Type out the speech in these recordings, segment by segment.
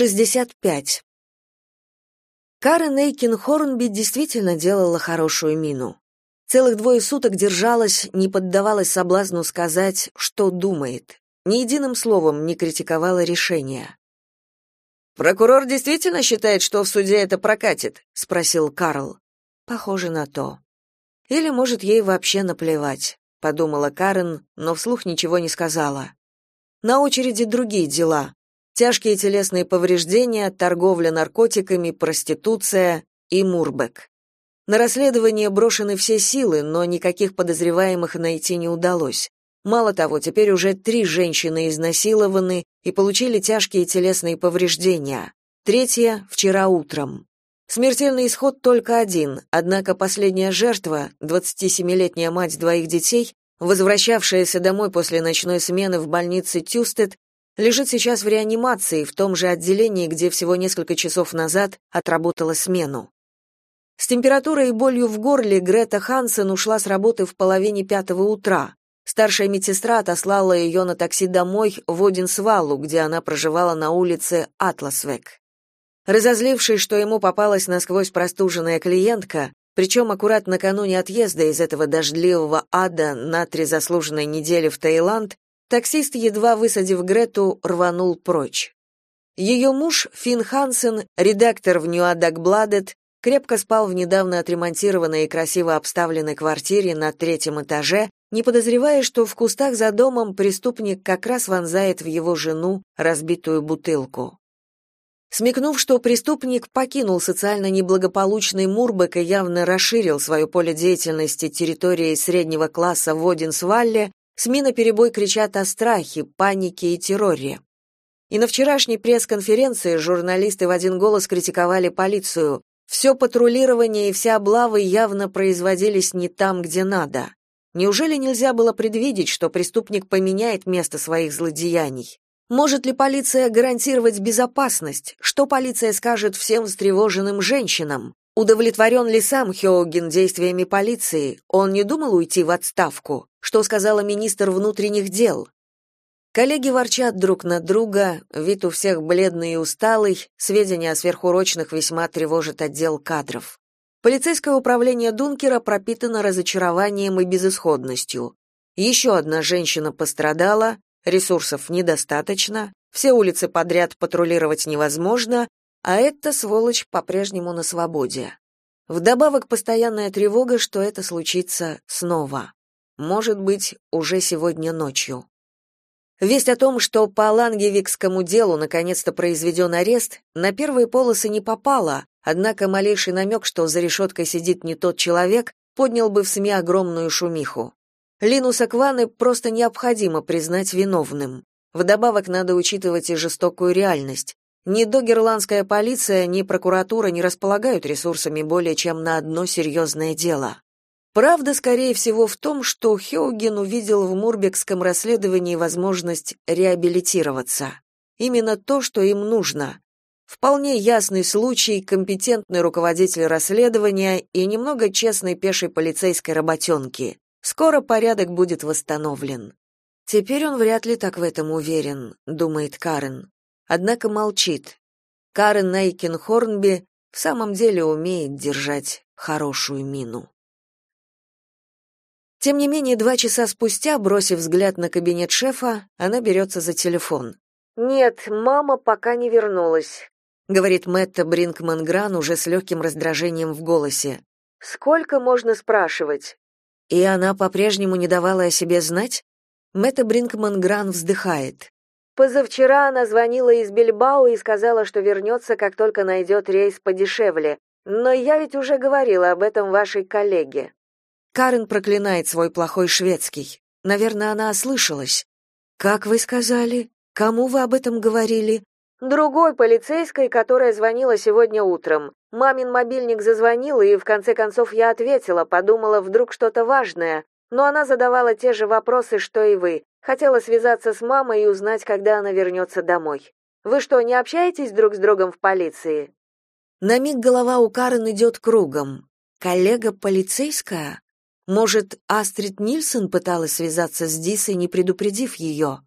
65. Карен Эйкин Хорнби действительно делала хорошую мину. Целых двое суток держалась, не поддавалась соблазну сказать, что думает. Ни единым словом не критиковала решение. «Прокурор действительно считает, что в суде это прокатит?» — спросил Карл. «Похоже на то. Или, может, ей вообще наплевать», — подумала Карен, но вслух ничего не сказала. «На очереди другие дела тяжкие телесные повреждения, торговля наркотиками, проституция и Мурбек. На расследование брошены все силы, но никаких подозреваемых найти не удалось. Мало того, теперь уже три женщины изнасилованы и получили тяжкие телесные повреждения. Третья — вчера утром. Смертельный исход только один, однако последняя жертва, 27-летняя мать двоих детей, возвращавшаяся домой после ночной смены в больнице Тюстед, лежит сейчас в реанимации в том же отделении, где всего несколько часов назад отработала смену. С температурой и болью в горле Грета Хансен ушла с работы в половине пятого утра. Старшая медсестра отослала ее на такси домой в Одинсвалу, где она проживала на улице Атласвек. Разозлившись, что ему попалась насквозь простуженная клиентка, причем аккурат накануне отъезда из этого дождливого ада на три заслуженной недели в Таиланд, Таксист, едва высадив Грету, рванул прочь. Ее муж, Финн Хансен, редактор в Ньюадак-Бладет, крепко спал в недавно отремонтированной и красиво обставленной квартире на третьем этаже, не подозревая, что в кустах за домом преступник как раз вонзает в его жену разбитую бутылку. Смекнув, что преступник покинул социально неблагополучный Мурбек и явно расширил свое поле деятельности территорией среднего класса в Одинсвалле, СМИ наперебой кричат о страхе, панике и терроре. И на вчерашней пресс-конференции журналисты в один голос критиковали полицию. Все патрулирование и вся облавы явно производились не там, где надо. Неужели нельзя было предвидеть, что преступник поменяет место своих злодеяний? Может ли полиция гарантировать безопасность? Что полиция скажет всем встревоженным женщинам? Удовлетворен ли сам Хёген действиями полиции? Он не думал уйти в отставку? Что сказала министр внутренних дел? Коллеги ворчат друг на друга, вид у всех бледный и усталый, сведения о сверхурочных весьма тревожат отдел кадров. Полицейское управление Дункера пропитано разочарованием и безысходностью. Еще одна женщина пострадала, ресурсов недостаточно, все улицы подряд патрулировать невозможно, а эта сволочь по-прежнему на свободе. Вдобавок постоянная тревога, что это случится снова. Может быть, уже сегодня ночью. Весть о том, что по Лангевикскому делу наконец-то произведен арест, на первые полосы не попала, однако малейший намек, что за решеткой сидит не тот человек, поднял бы в СМИ огромную шумиху. Линуса Кваны просто необходимо признать виновным. Вдобавок надо учитывать и жестокую реальность. Ни догерландская полиция, ни прокуратура не располагают ресурсами более чем на одно серьезное дело. Правда, скорее всего, в том, что Хеоген увидел в Мурбекском расследовании возможность реабилитироваться. Именно то, что им нужно. Вполне ясный случай, компетентный руководитель расследования и немного честной пешей полицейской работенки. Скоро порядок будет восстановлен. Теперь он вряд ли так в этом уверен, думает Карен однако молчит. Карен Нейкин Хорнби в самом деле умеет держать хорошую мину. Тем не менее, два часа спустя, бросив взгляд на кабинет шефа, она берется за телефон. «Нет, мама пока не вернулась», — говорит Мэтта Бринкман-Гран уже с легким раздражением в голосе. «Сколько можно спрашивать?» И она по-прежнему не давала о себе знать? Мэтта Бринкман-Гран вздыхает. Позавчера она звонила из Бильбао и сказала, что вернется, как только найдет рейс подешевле. Но я ведь уже говорила об этом вашей коллеге. Карен проклинает свой плохой шведский. Наверное, она ослышалась. Как вы сказали? Кому вы об этом говорили? Другой полицейской, которая звонила сегодня утром. Мамин мобильник зазвонил, и в конце концов я ответила, подумала, вдруг что-то важное. Но она задавала те же вопросы, что и вы. Хотела связаться с мамой и узнать, когда она вернется домой. Вы что, не общаетесь друг с другом в полиции? На миг голова у Карен идет кругом. Коллега полицейская? Может, Астрид Нильсон пыталась связаться с Дисой, не предупредив ее?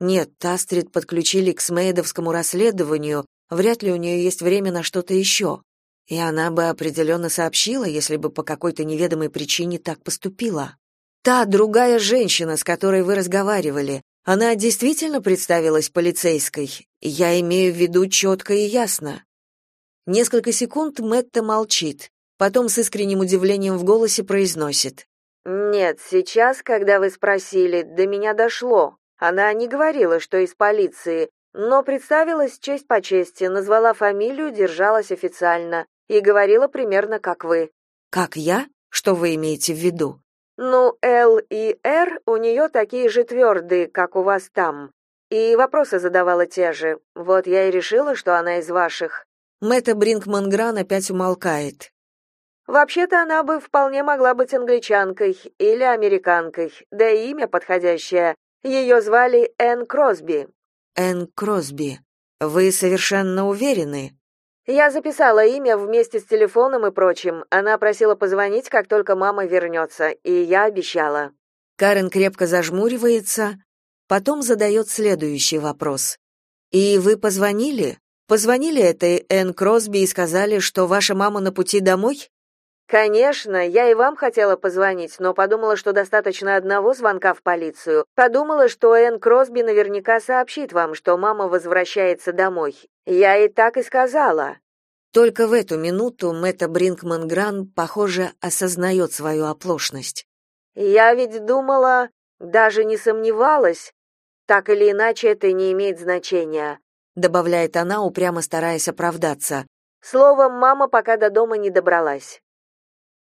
Нет, Астрид подключили к Смейдовскому расследованию, Вряд ли у нее есть время на что-то еще. И она бы определенно сообщила, если бы по какой-то неведомой причине так поступила. Та другая женщина, с которой вы разговаривали, она действительно представилась полицейской? Я имею в виду четко и ясно. Несколько секунд Мэтта молчит, потом с искренним удивлением в голосе произносит: "Нет, сейчас, когда вы спросили, до меня дошло. Она не говорила, что из полиции, но представилась честь по чести, назвала фамилию, держалась официально и говорила примерно как вы. Как я? Что вы имеете в виду? Ну, Л и Р у нее такие же твердые, как у вас там. И вопросы задавала те же. Вот я и решила, что она из ваших. Мэтта Бринкман Гран опять умолкает. Вообще-то она бы вполне могла быть англичанкой или американкой, да и имя подходящее. Ее звали Энн Кросби. Энн Кросби. Вы совершенно уверены? Я записала имя вместе с телефоном и прочим. Она просила позвонить, как только мама вернется, и я обещала. Карен крепко зажмуривается, потом задает следующий вопрос. И вы позвонили? Позвонили этой Энн Кросби и сказали, что ваша мама на пути домой? Конечно, я и вам хотела позвонить, но подумала, что достаточно одного звонка в полицию. Подумала, что Энн Кросби наверняка сообщит вам, что мама возвращается домой. Я и так и сказала. Только в эту минуту Мэтта Бринкман Гран, похоже, осознает свою оплошность. Я ведь думала, даже не сомневалась, так или иначе это не имеет значения, добавляет она, упрямо стараясь оправдаться. Словом, мама пока до дома не добралась.